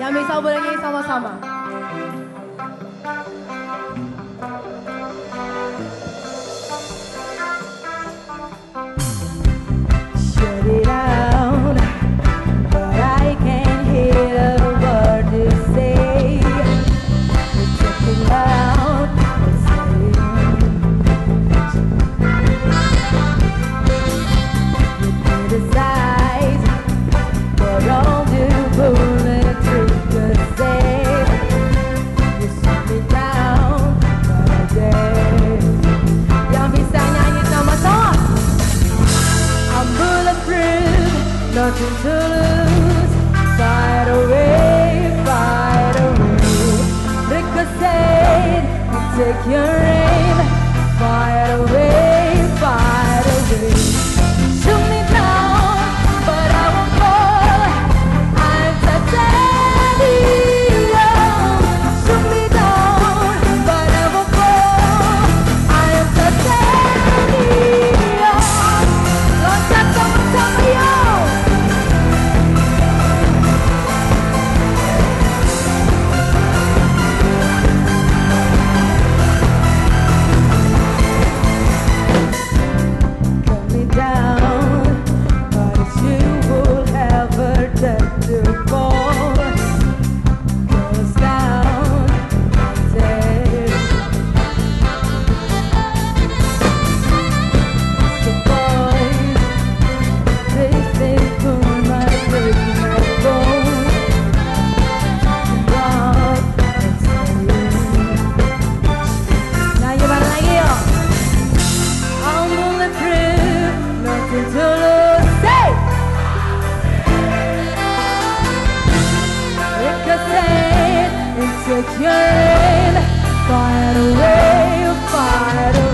Yang bisa boleh nyanyi sama-sama. to lose. Fight away, fight away. Take your aim. Fire yearn, far away, far away.